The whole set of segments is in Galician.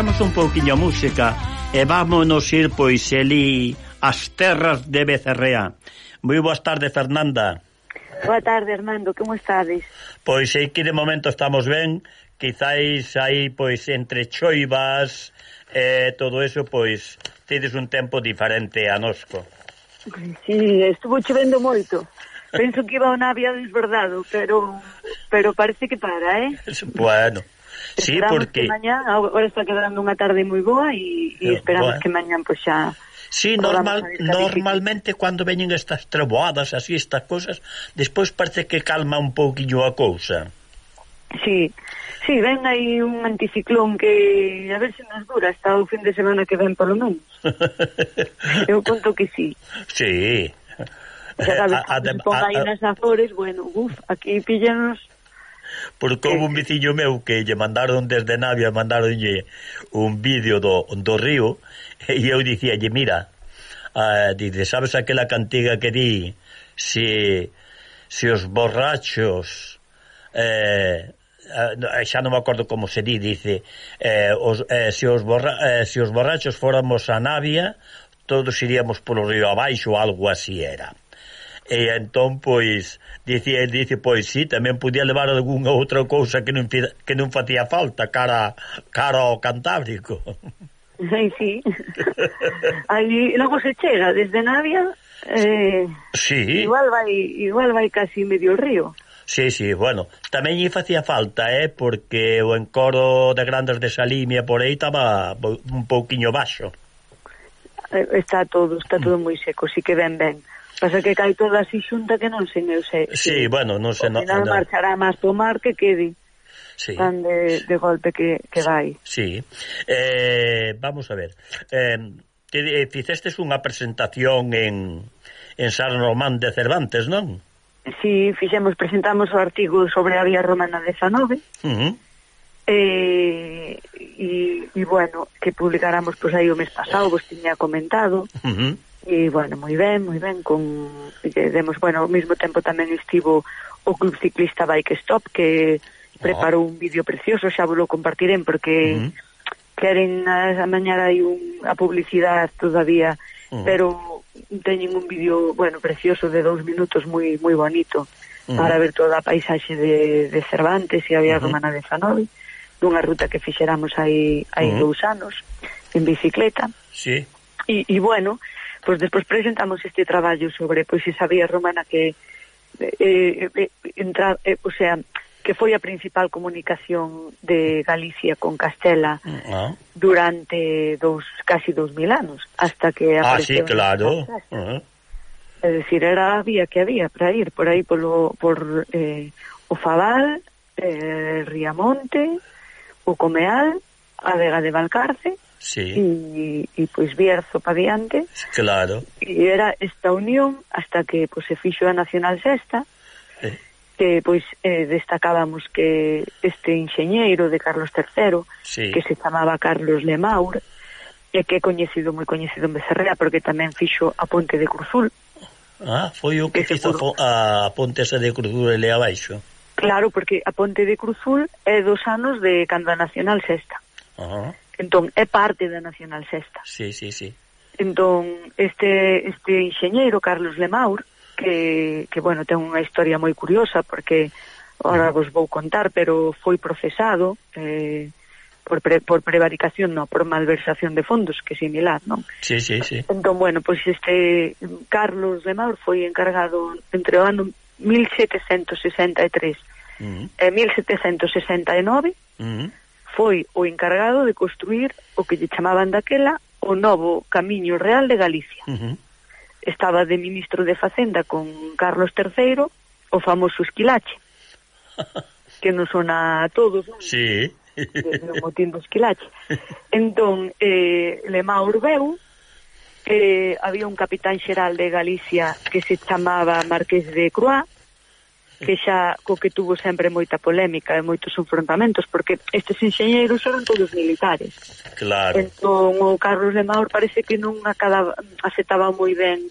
baixamos un pouquiño a música e vámonos ir pois elí as terras de Becerrea. Moi boas tardes, Fernanda. Boa tarde, Armando, como estades? Pois sei que de momento estamos ben, quizáis aí pois entre choivas e eh, todo eso pois tedes un tempo diferente a nosco. Sí, estuvo chovendo moito. Penso que iba unha vía desbordado, pero pero parece que para, eh? Bueno. Sí, esperamos porque... que mañán, agora está quedando unha tarde moi boa e, e eh, esperamos bueno. que mañán pois xa Sí, normal, normalmente cando veñen estas treboadas, así estas cousas, despois parece que calma un pouquiño a cousa. Sí, sí, ven aí un anticiclón que a ver se nos dura hasta o fin de semana que ven polo menos. Eu conto que sí. Sí. Xa sabes, a, a, a, a, a, a, a, a, a, a, a, a, a, a, a, porque houve un veciño meu que lle mandaron desde Navia mandaronlle un vídeo do, do río e eu dicíalle, mira a, dice, sabes aquela cantiga que di se, se os borrachos eh, eh, xa non me acordo como se di, dice eh, os, eh, se, os borra, eh, se os borrachos fóramos a Navia todos iríamos polo río abaixo algo así era e entón pois dice, dice pois si sí, tamén podía levar algunha outra cousa que non que non facía falta cara cara ao Cantábrico. Ai, sí. Aí logo se chega desde Navia eh, sí. igual vai igual vai casi medio río. Sí, sí, bueno, tamén lle facía falta, eh, porque o encoro de grandes de Salimia por aí estaba un pouquiño baixo. Eh, está todo, está todo moi seco, sí que ben ben. Pasa que cai toda así xunta que non sei eu sei. Sí, que, bueno, non sei... Ao final no, marchará máis pro mar que quede sí. tan de, de golpe que, que vai. Sí. Eh, vamos a ver. Eh, que eh, fixestes unha presentación en, en San Román de Cervantes, non? Sí, fixemos, presentamos o artigo sobre a vía romana 19. Uh -huh. Eh, e, e bueno, que publicáramos pois pues, aí o mes pasado, vos tiña comentado. Uh -huh. E, bueno, moi ben, moi ben, con, demos, bueno, ao mesmo tempo tamén estivo o Club Ciclista Bike Stop, que preparou un vídeo precioso, xa vos lo compartirem, porque uh -huh. queren, a, a mañar hai un, a publicidade todavía, uh -huh. pero teñen un vídeo, bueno, precioso de dous minutos, moi moi bonito, uh -huh. para ver toda a paisaxe de, de Cervantes e a Vía uh -huh. Romana de Zanovi, dunha ruta que fixeramos hai, hai uh -huh. dous anos, en bicicleta. Sí. E, e bueno, Pois despois presentamos este traballo sobre pois esa vía romana que eh, eh, eh, entra, eh, o sea, que foi a principal comunicación de Galicia con Castela ah. durante dos casi dos mil anos, hasta que Ah, sí, claro. Ah. É dicir, era a vía que había para ir por aí polo, por eh, o Fabal, eh, Riamonte, o Comeal, a Vega de Valcarce, sí. e, e pois Bierzo pa diante claro. e era esta unión hasta que pois, se fixo a Nacional Sexta eh. que pois eh, destacábamos que este enxeñeiro de Carlos III sí. que se chamaba Carlos Lemaur e que é coñecido moi coñecido en Becerrea porque tamén fixo a ponte de Cruzul Ah, foi o que, que fixo por... a ponte esa de Cruzul e abaixo Claro, porque a ponte de Cruzul é dos anos de cando a Nacional Sexta. Uh -huh. Entón, é parte da Nacional Sexta. Sí, sí, sí. Entón, este, este enxeñeiro, Carlos Lemaur, que, que, bueno, ten unha historia moi curiosa, porque ahora vos vou contar, pero foi procesado eh, por, pre, por prevaricación, no, por malversación de fondos, que é similar, non? Sí, sí, sí. Entón, bueno, pois pues este Carlos Lemaur foi encargado entre o ano 1763 uh -huh. e 1769 uh -huh foi o encargado de construir o que lle chamaban daquela o novo Camiño Real de Galicia. Uh -huh. Estaba de ministro de Facenda con Carlos III, o famoso esquilache, que nos sona a todos, non? Sí. o motín do esquilache. Entón, eh, Lema Urbeu, eh, había un capitán xeral de Galicia que se chamaba Marqués de Croix, que xa co que tuvo sempre moita polémica e moitos enfrontamentos, porque estes enxeñeiros eran todos militares. Claro. Entón, o Carlos de Maur parece que non acadaba, aceptaba moi ben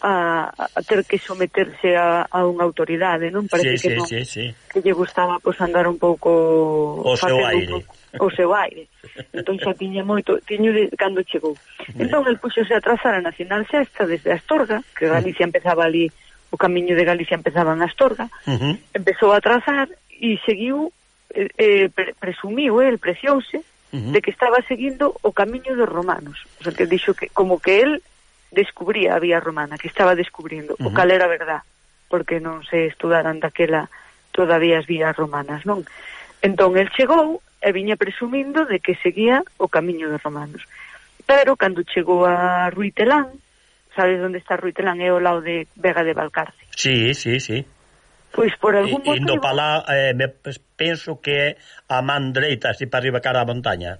a, a ter que someterse a, a unha autoridade, non? Parece sí, que sí, non, sí, sí. que lle gustaba pois, andar un pouco... O seu aire. Un, o seu aire. Entón xa tiña moito, tiño de, cando chegou. Entón, el puxose a trazar a Nacional Sexta desde Astorga, que Galicia empezaba ali o camiño de Galicia empezaba en Astorga, uh -huh. empezou a trazar e seguiu, eh, eh, presumiu, eh, el preciouse, uh -huh. de que estaba seguindo o camiño dos romanos. O sea, que dixo que como que el descubría a vía romana, que estaba descubrindo, uh -huh. o cal era verdad, porque non se estudaran daquela todavía as vías romanas, non? Entón, el chegou e viña presumindo de que seguía o camiño dos romanos. Pero, cando chegou a Ruitelán, Sabes onde está Ruitelán? É eh, o lado de Vega de Valcarce. Sí, sí, sí. Pois por algún motivo... Indo para lá, eh, me penso que é a man dereita, así para arriba cara a montaña.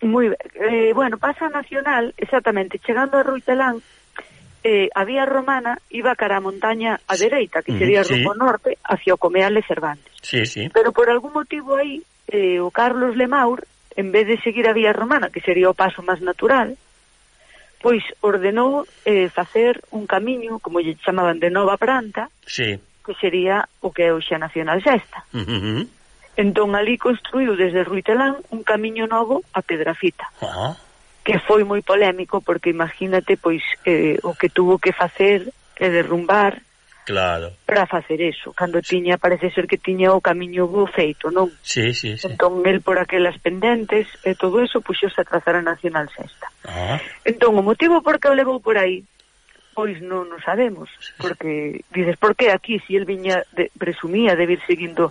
Moi eh, bueno, pasa a Nacional, exactamente, chegando a Ruitelán, eh, a vía romana iba cara a montaña a dereita, que sería sí. rumbo norte, hacia o Comeales Cervantes. Sí, sí. Pero por algún motivo aí, eh, o Carlos Lemaur, en vez de seguir a vía romana, que sería o paso máis natural, pois ordenou eh, facer un camiño, como lle chamaban de Nova Pranta, sí. que sería o que é hoxe a Nacional Sexta. Uh -huh. Entón, ali construiu desde Ruitelán un camiño novo a Pedrafita. Uh -huh. Que foi moi polémico, porque imagínate, pois, eh, o que tuvo que facer e derrumbar Claro. Para facer eso. Cando tiña, parece ser que tiña o camiño bo feito, non? Sí, sí, sí. Entón, el por aquelas pendentes e todo eso pois, puxose a trazar a Nacional Sexta. Ah. Entón, o motivo por que o levou por aí, pois non o sabemos, porque dices, por que aquí si el viña de, presumía de vir seguindo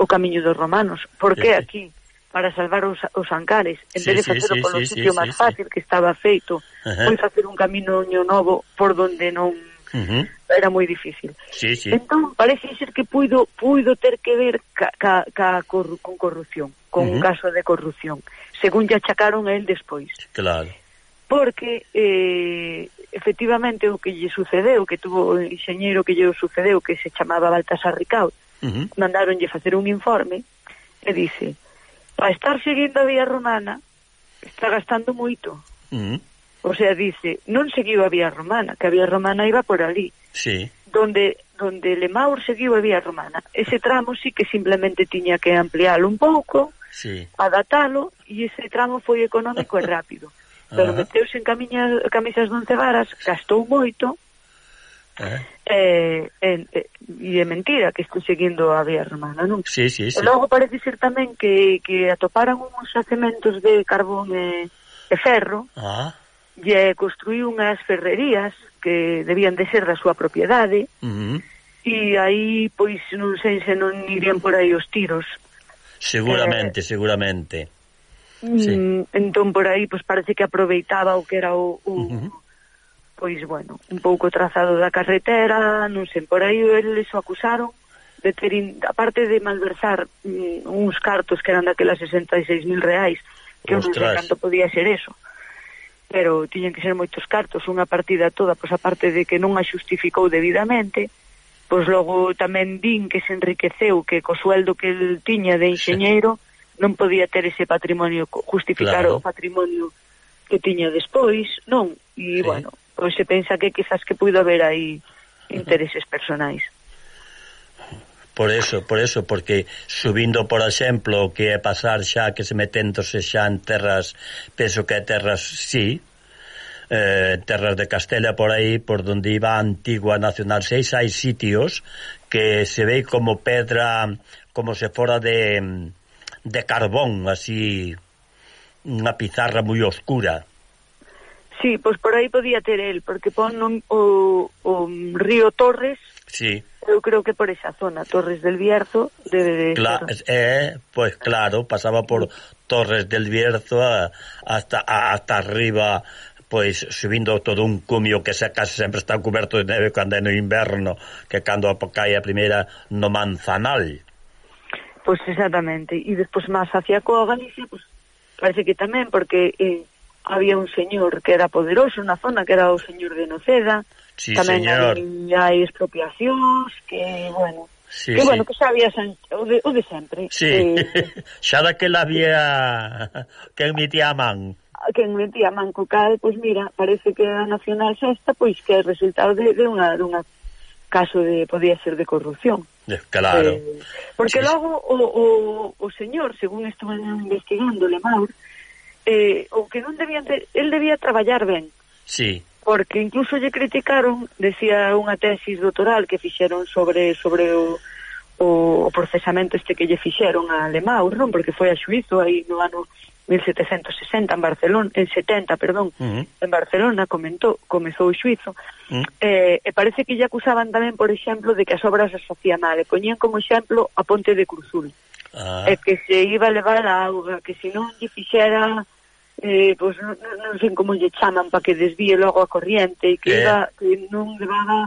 o camiño dos romanos? Por que sí, aquí? para salvar os, os ancares, en sí, vez de facelo sí, polo sí, sitio sí, máis sí, fácil sí. que estaba feito, uh -huh. foi facer un camiño novo por donde non uh -huh. era moi difícil. Sí, sí. Entón, parece ser que puido, puido ter que ver ca, ca, ca corru, con corrupción, con uh -huh. un caso de corrupción, según lle achacaron a él despois. Claro. Porque, eh, efectivamente, o que lle sucedeu, que tuvo o enxeñeiro que lle sucedeu, que se chamaba Baltasar Ricaud, uh -huh. mandaronlle facer un informe e dice, para estar seguindo a vía romana, está gastando moito. Uh -huh O sea, dice, non seguiu a vía romana, que a vía romana iba por ali. Sí. Donde donde Lemaur seguiu a vía romana. Ese tramo sí que simplemente tiña que ampliálo un pouco, sí. adaptalo, e ese tramo foi económico e rápido. Pero uh -huh. meteuse en camiñas, camisas de once varas, gastou moito, Eh. Eh, eh, eh, e é mentira que estou seguindo a vía romana non? Sí, sí, sí. e logo parece ser tamén que, que atoparan uns xacementos de carbón e, e ferro ah lle construiu unhas ferrerías que debían de ser da súa propiedade uh -huh. e aí pois non sei se non irían por aí os tiros seguramente, eh, seguramente mm, sí. entón por aí pois parece que aproveitaba o que era o, o uh -huh. pois bueno un pouco trazado da carretera non sei, por aí eles o acusaron de ter, in, aparte de malversar mm, uns cartos que eran daquelas 66.000 reais que Ostras. non sei canto podía ser eso pero tiñen que ser moitos cartos, unha partida toda, pois a parte de que non a xustificou debidamente, pois logo tamén din que se enriqueceu, que co sueldo que el tiña de enxeñeiro non podía ter ese patrimonio, justificar claro. o patrimonio que tiña despois, non? E, sí. bueno, pois se pensa que quizás que puido haber aí intereses personais. Por eso, por eso, porque subindo, por exemplo, que é pasar xa que se meténdose xa en terras, penso que é terras, sí, eh, terras de Castela por aí, por donde iba a antigua Nacional 6, hai sitios que se ve como pedra, como se fora de, de carbón, así, unha pizarra moi oscura. Sí, pois por aí podía ter el, porque pon o, o río Torres Sí. Eu creo que por esa zona, Torres del Bierzo, debe de Cla ser... eh, pues claro, pasaba por Torres del Bierzo a, hasta a, hasta arriba pois subindo todo un cumio que se casi sempre está coberto de neve cando é no inverno, que cando cae a primeira no Manzanal. Pois exactamente, e despois máis hacia coa Galicia, pois parece que tamén porque eh, había un señor que era poderoso na zona, que era o señor de Noceda, Sí, tamén señor. hai expropiacións que, bueno, sí, que, sí. bueno, que xa había sen, o, de, o de sempre. Sí, eh, xa daquela había que emitía a man. Que emitía a man co cal, pois mira, parece que a Nacional sexta, pois que é resultado de, de unha, de unha caso de podía ser de corrupción. Eh, claro. Eh, porque sí. logo o, o, o señor, según estaban investigando Lemaur, eh, o que non debía, el debía traballar ben. Sí porque incluso lle criticaron, decía unha tesis doutoral que fixeron sobre sobre o, o, o procesamento este que lle fixeron a Lemaur, non? Porque foi a xuizo aí no ano 1760 en Barcelona, en 70, perdón, uh -huh. en Barcelona comentou, comezou o xuizo. Uh -huh. eh, e parece que lle acusaban tamén, por exemplo, de que as obras as facía mal, e poñían como exemplo a Ponte de Cruzul. Uh -huh. E que se iba a levar a auga, que se non lle fixera eh, pois non, non sei como lle chaman para que desvíe logo a corriente e que, eh. iba, que non levaba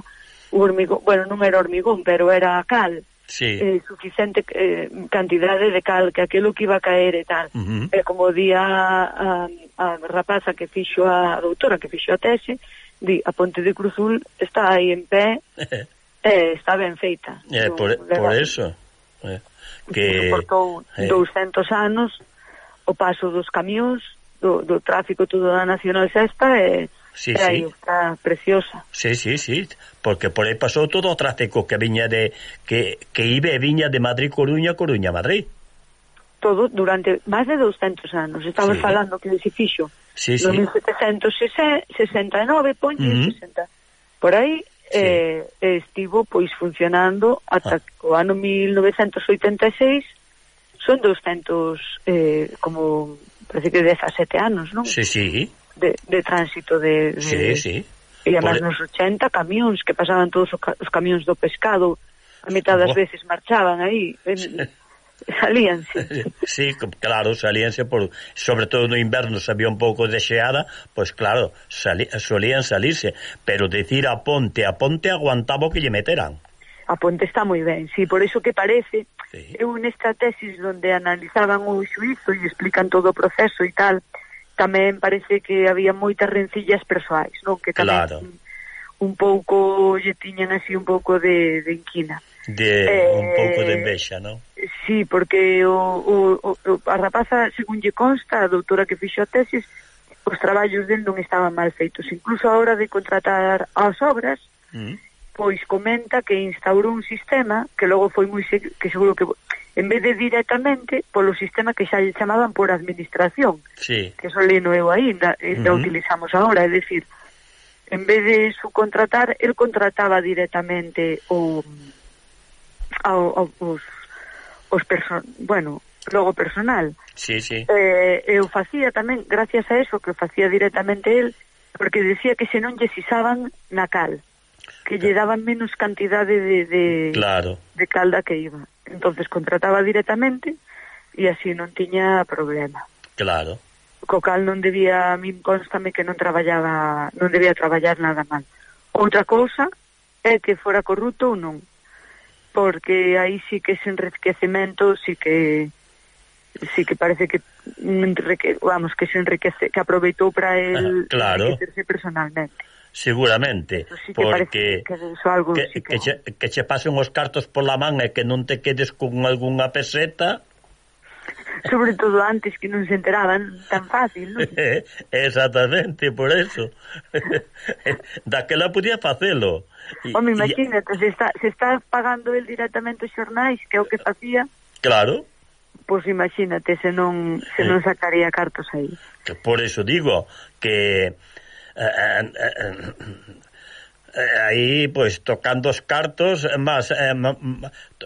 o hormigón, bueno, non era hormigón, pero era cal. Sí. Eh, suficiente eh, cantidade de cal que aquilo que iba a caer e tal. Uh -huh. eh, como día a, a rapaza que fixo a, a doutora que fixo a tese, di, a Ponte de Cruzul está aí en pé, eh, está ben feita. Eh, no, por, por eso. Eh, que... Soportou eh. 200 anos o paso dos camións, do, do tráfico todo da Nacional Sexta e sí, e aí sí. está preciosa. Sí, sí, sí, porque por aí pasou todo o tráfico que viña de que, que ibe e viña de Madrid Coruña, Coruña Madrid. Todo durante máis de 200 anos. Estamos sí. falando que se fixo. Sí, no sí. 1769, poñe, uh -huh. 60. Por aí sí. eh, estivo pois funcionando ata ah. o ano 1986 son 200 eh, como parece que 17 anos, non? Sí, sí. De, de tránsito de, de... Sí, sí. E además Por... nos 80 camións que pasaban todos os camións do pescado, a mitad das veces marchaban aí, en. Salíanse. Sí, claro, salíanse por, sobre todo no inverno, se había un pouco de xeada, pois claro, sali, solían salirse, pero decir a ponte, a ponte aguantaba o que lle meteran. A ponte está moi ben, sí, por iso que parece sí. eu nesta tesis onde analizaban o xuizo e explican todo o proceso e tal, tamén parece que había moitas rencillas persoais, non? Que tamén claro. un, un pouco lle tiñan así un pouco de, de inquina. De, eh, un pouco de envexa, non? Sí, porque o, o, o, a rapaza, según lle consta, a doutora que fixo a tesis, os traballos del non estaban mal feitos. Incluso a hora de contratar as obras, mm pois comenta que instaurou un sistema que logo foi moi que seguro que en vez de directamente polo sistema que xa lle chamaban por administración sí. que eso leno eu aínda ainda eh, uh -huh. utilizamos agora, é dicir en vez de subcontratar el contrataba directamente o ao, ao, os, os person, bueno, logo personal. Sí, sí. Eh, eu facía tamén, gracias a eso, que facía directamente el, porque decía que se non lle sisaban na cal que lle daban menos cantidade de, de, claro. de calda que iba. entonces contrataba directamente e así non tiña problema. Claro. Co cal non debía, a min constame que non traballaba, non debía traballar nada mal. Outra cousa é que fora corrupto ou non, porque aí sí que ese enriquecemento sí que sí que parece que enrique, vamos que se enriquece que aproveitou para el ah, claro. personalmente seguramente, sí que porque que, algo que, psico. que, che, que che pasen os cartos pola man e que non te quedes con algunha peseta sobre todo antes que non se enteraban tan fácil, non? Exactamente, por eso. Daquela podía facelo. Home, imagínate, y... se está, se está pagando el directamente os xornais, que é o que facía. Claro. Pois pues imagínate, se non, se eh. non sacaría cartos aí. Que por eso digo que eh, eh, eh, eh, aí pois tocando os cartos, mas eh,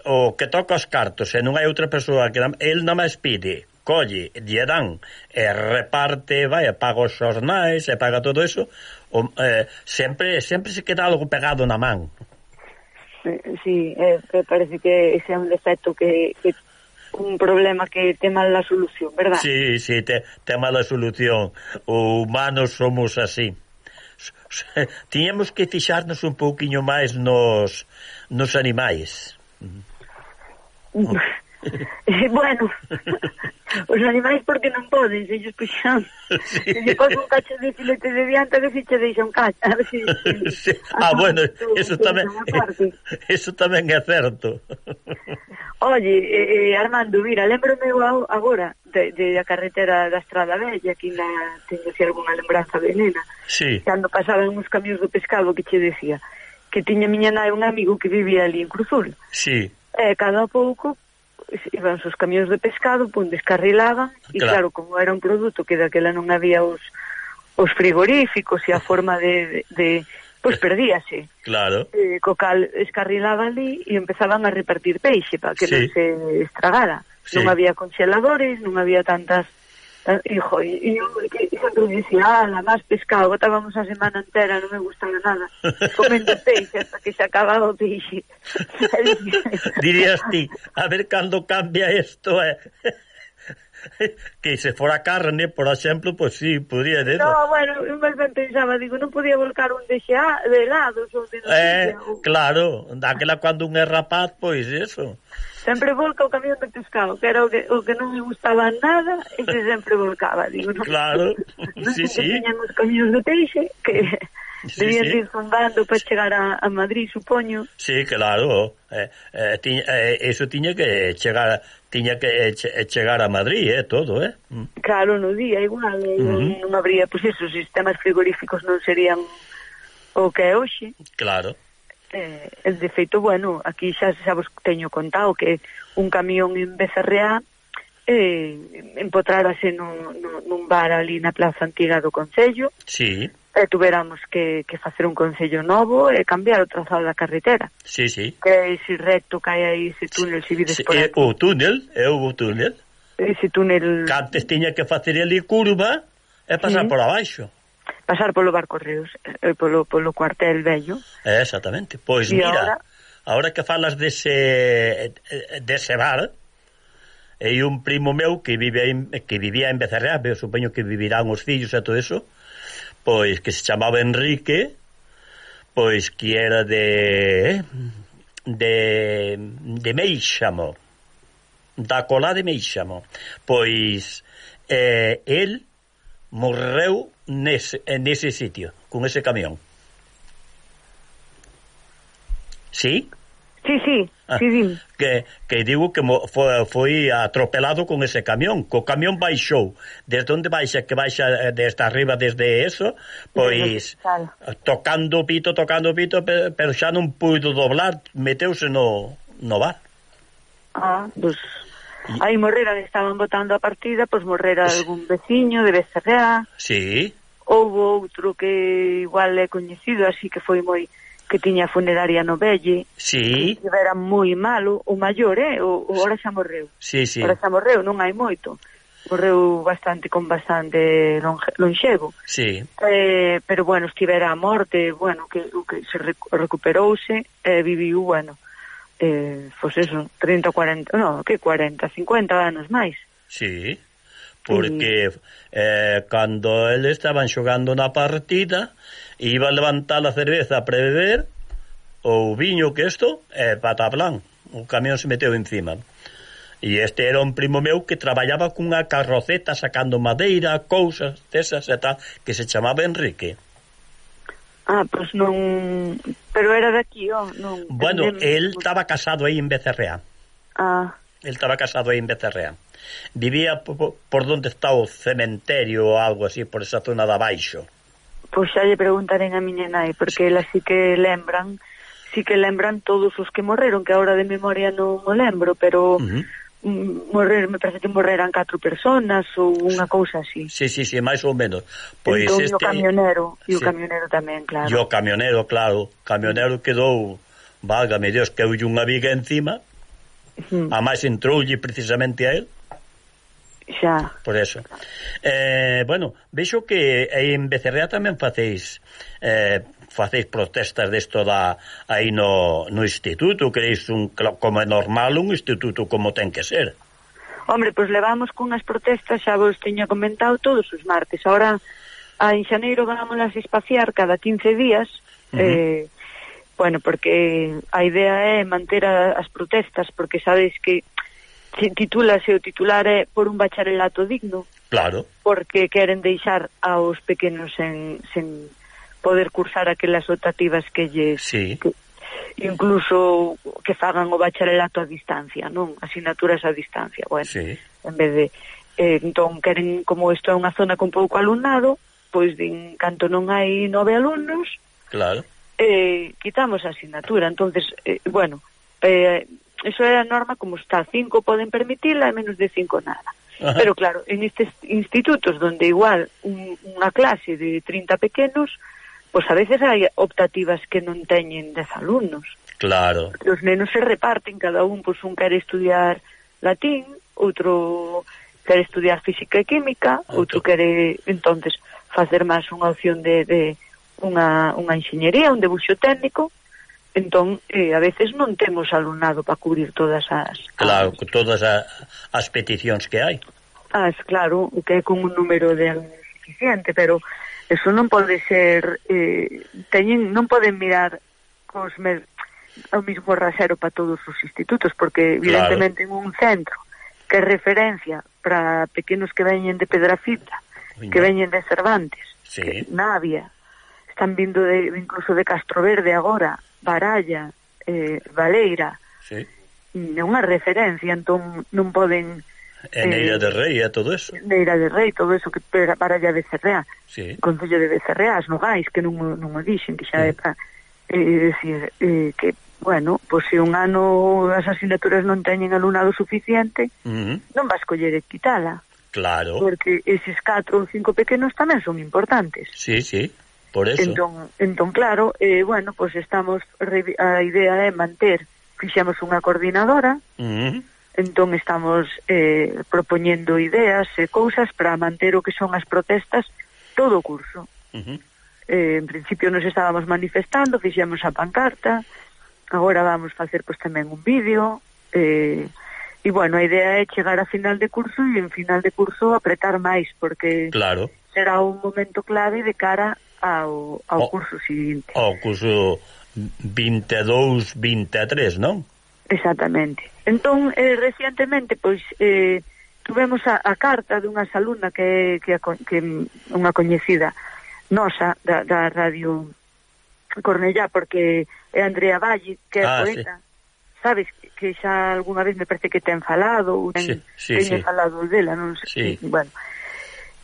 o que toca os cartos, e non hai outra persoa que el non máis pide colle, lle dan, e reparte, vai, e paga os xornais, e paga todo eso, o, eh, sempre sempre se queda algo pegado na man. Sí, eh, parece que ese é un defecto que, que un problema que ten mala solución, verdad? Sí, sí, te, te mala solución. O humanos somos así tiñamos que fixarnos un pouquiño máis nos nos animais. Eh, bueno, os animais porque non poden, se lles puxan. Sí. Se lle pos un cacho de filete de viante, que fiche se che cacho. A ver se, ah, sí. Ah, bueno, eso tamén, eso tamén é certo. Oye, eh, eh, Armando, mira, lembrome agora de, de a carretera da Estrada Bella, que ainda teño si algunha lembranza venena, sí. cando pasaban uns camións do pescado que che decía que tiña miña nai un amigo que vivía ali en Cruzul. Sí. Eh, cada pouco iban os camións de pescado, pun descarrilaban, claro. e claro, como era un produto que daquela non había os, os frigoríficos e a forma de... de, de pois perdíase. Claro. Eh, co cal escarrilaba ali e empezaban a repartir peixe para que sí. non se estragara. Sí. Non había congeladores, non había tantas Eh, hijo, e eu que sempre dicía, ala, ah, máis pescado, botábamos a semana entera, non me gustaba nada, comendo peixe hasta que se acababa o peixe. Dirías ti, a ver cando cambia isto, eh? que se fora carne, por exemplo, pois pues, sí, podría dentro. No, bueno, eu ben pensaba, digo, non podía volcar un de xa, de helados ou de Eh, ou... claro, daquela cando un é rapaz, pois eso. Sempre volca o camión de pescado, que era o que, o que non me gustaba nada, e se sempre volcaba, digo. Non? Claro, non sí, sí. Tiñan os camións de peixe, que sí, debían sí. ir zumbando para chegar a, a Madrid, supoño. Sí, claro, eh, eh, tiña, eh, eso tiña que chegar tiña que che, chegar a Madrid, eh, todo, eh? Mm. Claro, no día igual, eh, uh -huh. non habría, pois pues, esos sistemas frigoríficos non serían o que é hoxe. Claro. Eh, de feito, bueno, aquí xa xa vos teño contado que un camión en Becerreá eh, empotrárase nun, nun bar ali na plaza antiga do Concello. Sí e tuveramos que, que facer un concello novo e cambiar o trazado da carretera. Sí, sí. Que é ese recto que hai aí, ese túnel, se vides sí, por aquí. O túnel, é o túnel. Ese túnel... Que antes tiña que facer ali curva e pasar sí. por abaixo. Pasar polo Barco Reus, eh, polo, polo cuartel vello. Eh, exactamente. Pois e mira, ahora... ahora que falas dese, eh, dese bar, e un primo meu que vive que vivía en Becerreá, eu supoño que vivirán os fillos e todo eso, pois que se chamaba Enrique, pois que era de de de Meixamo, da Colá de Meixamo. Pois eh, el morreu nese, nese sitio, con ese camión. Sí? Sí, sí, ah, sí, dime. Que, que digo que foi, foi atropelado con ese camión, co camión baixou. Desde onde baixa, que baixa eh, desde arriba, desde eso, pois claro. tocando pito, tocando pito, pero xa non puido doblar, meteuse no, no bar. Ah, pois... Pues, y... Aí morrera, estaban botando a partida, pois pues morrera algún veciño de Becerrea. Sí. Houve outro que igual é coñecido, así que foi moi que tiña funeraria no Belle, sí. que era moi malo, o maior, eh, o, o ora xa morreu. Sí, sí. Ora xa morreu, non hai moito. Morreu bastante con bastante lonxego. Sí. Eh, pero bueno, estivera a morte, bueno, que, que se recuperouse, eh, viviu, bueno, eh, pois eso, 30, 40, no, que 40, 50 anos máis. Sí porque mm. eh, cando eles estaban xogando na partida iba a levantar a cerveza para beber ou viño que isto é eh, pataplán o camión se meteu encima. E este era un primo meu que traballaba cunha carroceta sacando madeira, cousas desas e tal, que se chamaba Enrique. Ah, pois non... Pero era daqui, oh, non... Bueno, el estaba casado aí en Becerrea Ah... El estaba casado aí en Becerrea vivía por, por donde está o cementerio ou algo así, por esa zona de abaixo. Pois xa lle preguntaren a miña nai, porque elas sí que lembran, sí que lembran todos os que morreron, que agora de memoria non o lembro, pero... Uh -huh mm, morrer, me parece que morreran catro personas ou unha cousa así. Sí, sí, sí, máis ou menos. Pois entón, este... o camionero, e sí. o camionero tamén, claro. E o camionero, claro, camionero quedou, válgame Dios, que houlle unha viga encima, uh -huh. a máis entroulle precisamente a él, Xa. Por eso. Eh, bueno, vexo que en Becerrea tamén facéis eh, facéis protestas desto da aí no, no instituto, creéis un como é normal un instituto como ten que ser. Hombre, pois levamos cunhas protestas, xa vos teño comentado todos os martes. Ahora a en xaneiro vámonos espaciar cada 15 días. Uh -huh. Eh, bueno, porque a idea é manter a, as protestas porque sabes que titúlase o titular é por un bacharelato digno. Claro. Porque queren deixar aos pequenos sen, sen poder cursar aquelas optativas que lle sí. que, incluso que fagan o bacharelato a distancia, non? Asignaturas a distancia, bueno. Sí. En vez de eh, entón queren como isto é unha zona con pouco alumnado, pois din canto non hai nove alumnos. Claro. Eh, quitamos a asignatura, entonces eh, bueno, eh, Eso é a norma como está. Cinco poden permitila e menos de cinco nada. Ajá. Pero claro, en estes institutos donde igual un, unha clase de 30 pequenos, pois a veces hai optativas que non teñen 10 alumnos. Claro. Os nenos se reparten, cada un, pois un quere estudiar latín, outro quere estudiar física e química, outro, outro quere, entonces, facer máis unha opción de, de unha, unha enxeñería, un debuxo técnico, Entón, eh, a veces non temos alumnado para cubrir todas as... Claro, as, todas a, as peticións que hai. Ah, as, claro, que é con un número de alumnos suficiente, pero eso non pode ser... Eh, teñen, non poden mirar cos med, o mismo rasero para todos os institutos, porque evidentemente claro. en un centro que é referencia para pequenos que veñen de Pedrafita, que veñen de Cervantes, sí. que, Navia, están vindo de, incluso de Castro Verde agora, Baralla, eh, Valeira. Sí. É unha referencia, entón non poden... En eh, eh, de Rei e todo eso. Neira de Rei, todo eso, que Baralla de Cerrea, Sí. Concello de Becerrea, as Nogais, que non, non o dixen, que xa sí. é para... Eh, decir, eh, que bueno, pois se un ano as asignaturas non teñen alumnado suficiente, uh -huh. non vas coller e quitala. Claro. Porque eses 4 ou 5 pequenos tamén son importantes. Sí, sí. Por eso. Entón, entón claro, eh, bueno, pois pues estamos a idea é manter, fixemos unha coordinadora. Uh -huh. Entón estamos eh, propoñendo ideas e cousas para manter o que son as protestas todo o curso. Uh -huh. eh, en principio nos estábamos manifestando, fixemos a pancarta, agora vamos facer pois tamén un vídeo, eh, e bueno, a idea é chegar a final de curso e en final de curso apretar máis, porque claro. será un momento clave de cara ao, ao o, curso seguinte. Ao curso 22-23, non? Exactamente. Entón, eh, recientemente, pois, eh, tuvemos a, a carta dunha alumna que, que, que unha coñecida nosa da, da radio Cornellá, porque é Andrea Valle, que é ah, poeta, sí. sabes, que xa algunha vez me parece que ten falado, ou ten, sí, sí, ten sí. falado dela, non sei, sí. bueno,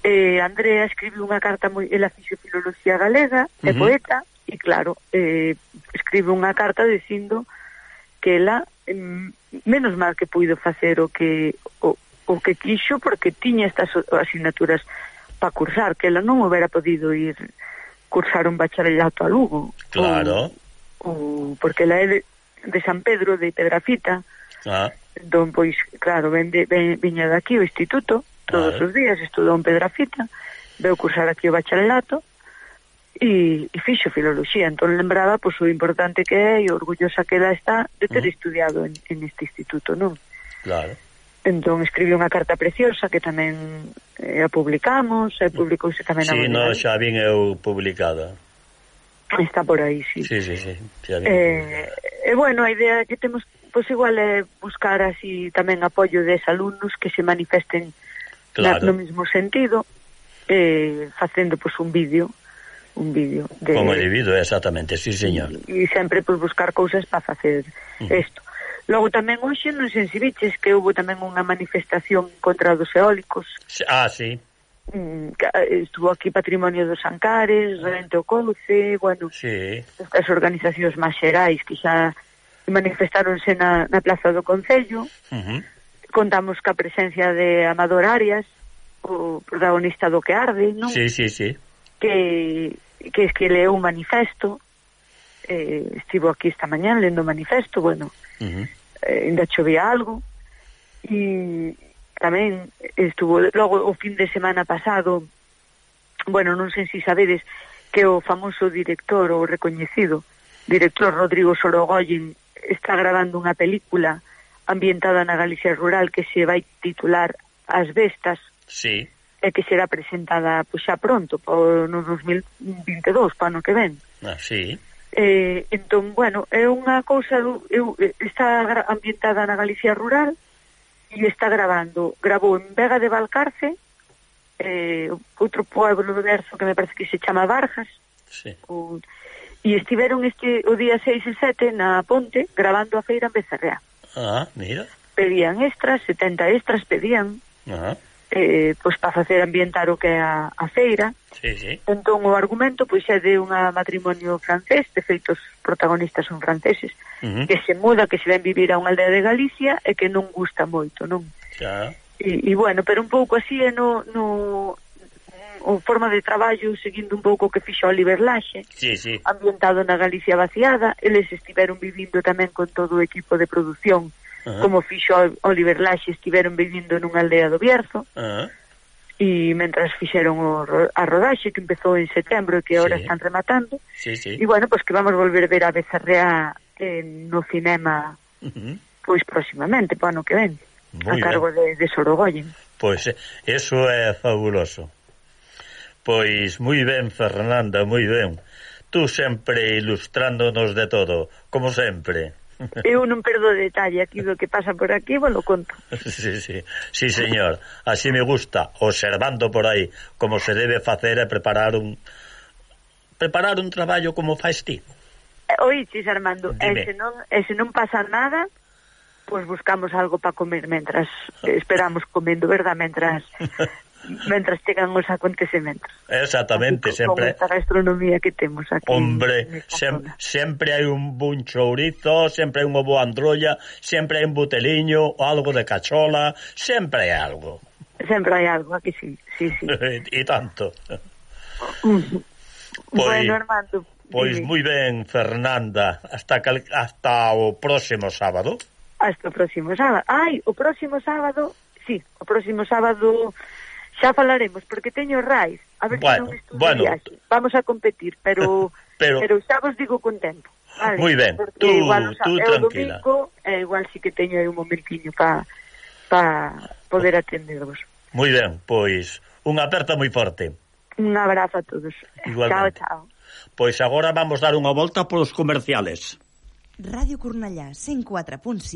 eh, Andrea escribiu unha carta moi ela fixo filoloxía galega, uh -huh. poeta e claro, eh, escribe unha carta dicindo que ela menos mal que puido facer o que o, o que quixo porque tiña estas asignaturas para cursar, que ela non houbera podido ir cursar un bacharelato a Lugo. Claro. O, o, porque ela é de, de San Pedro, de Pedrafita. Ah. Don, pois, claro, ven de, ven, viña daqui o instituto todos claro. os días, estudou en Pedrafita, veu cursar aquí o bacharelato, e, e fixo filoloxía, entón lembraba pois, o importante que é e orgullosa que ela está de ter mm. estudiado en, en este instituto, non? Claro. Entón escribiu unha carta preciosa que tamén eh, a publicamos, e publicouse tamén sí, a Sí, no, xa vin eu publicada. Está por aí, sí. Sí, sí, sí. Xa vin eh, e eh, bueno, a idea que temos pois igual é buscar así tamén apoio des alumnos que se manifesten claro. no mismo sentido eh, facendo pois pues, un vídeo un vídeo de... como individuo, exactamente, sí señor e sempre pois pues, buscar cousas para facer isto uh -huh. Logo tamén hoxe non sei se viches que houve tamén unha manifestación contra os eólicos. Ah, sí. Mm, eh, estuvo aquí Patrimonio dos Ancares, ah. o Couce, bueno, sí. Estas organizacións máis xerais que xa manifestaronse na, na Plaza do Concello. Uh -huh contamos ca presencia de Amador Arias, o protagonista do que arde, non? Sí, sí, sí. Que, que es que leu un manifesto, eh, estivo aquí esta mañán lendo o manifesto, bueno, uh -huh. eh, ainda chovía algo, e tamén estuvo, logo o fin de semana pasado, bueno, non sei se sabedes, que o famoso director, o recoñecido, director Rodrigo Sorogoyen, está grabando unha película ambientada na Galicia rural que se vai titular As Bestas. Sí. E que será presentada pois, xa pronto, po, no 2022, para ano que ven. Ah, sí. Eh, entón, bueno, é unha cousa do, eu, eh, está ambientada na Galicia rural e está grabando, grabou en Vega de Valcarce, eh, outro pueblo do verso que me parece que se chama Vargas sí. o, e estiveron este o día 6 e 7 na Ponte grabando a feira en Becerreá Ah, mira. Pedían extras, 70 extras pedían. Ah. Eh, pois para facer ambientar o que é a, a feira. Sí, sí. Entón o argumento pois é de un matrimonio francés, de feito os protagonistas son franceses, uh -huh. que se muda, que se ven vivir a unha aldea de Galicia e que non gusta moito, non? Xa. E, e bueno, pero un pouco así é no, no, o forma de traballo seguindo un pouco o que fixo Oliver Laxe sí, sí. ambientado na Galicia vaciada eles estiveron vivindo tamén con todo o equipo de produción uh -huh. como fixo Oliver Laxe estiveron vivindo nunha aldea do Bierzo uh -huh. e mentras fixeron o, a rodaxe que empezou en setembro e que agora sí. están rematando sí, sí. e bueno, pois pues que vamos volver a ver a Becerrea eh, no cinema uh -huh. pois próximamente, para ano que ven Muy a cargo de, de Sorogoyen Pois eh, eso é fabuloso Pois moi ben, Fernanda, moi ben. Tú sempre ilustrándonos de todo, como sempre. Eu non perdo detalle aquí do que pasa por aquí, vos lo conto. Sí, sí, sí, señor. Así me gusta, observando por aí como se debe facer e preparar un preparar un traballo como faz ti. Eh, Oiches, Armando, Dime. e se, non, e se non pasa nada, pois buscamos algo para comer mentras esperamos comendo, verdad, mentras mentras chegan os acontecementos. Exactamente, Así, sempre. Con esta gastronomía que temos aquí. Hombre, sem, sempre hai un bun chourizo, sempre hai unha boa androlla, sempre hai un buteliño, algo de cachola, sempre hai algo. Sempre hai algo, aquí sí, sí, sí. e tanto. pois, bueno, Armando. Pois moi ben, Fernanda, hasta cal, hasta o próximo sábado. Hasta o próximo sábado. Ai, o próximo sábado, sí, o próximo sábado Xa falaremos, porque teño RAIS. A ver bueno, se non bueno. Vamos a competir, pero, pero... pero xa vos digo con tempo. Vale, Moi ben, tú, igual, o sea, tú tranquila. Domingo, é igual sí que teño aí un momentiño para pa poder atendervos. Moi ben, pois unha aperta moi forte. Un abrazo a todos. Igualmente. Chao, chao. Pois agora vamos dar unha volta polos comerciales. Radio Cornellà 104.6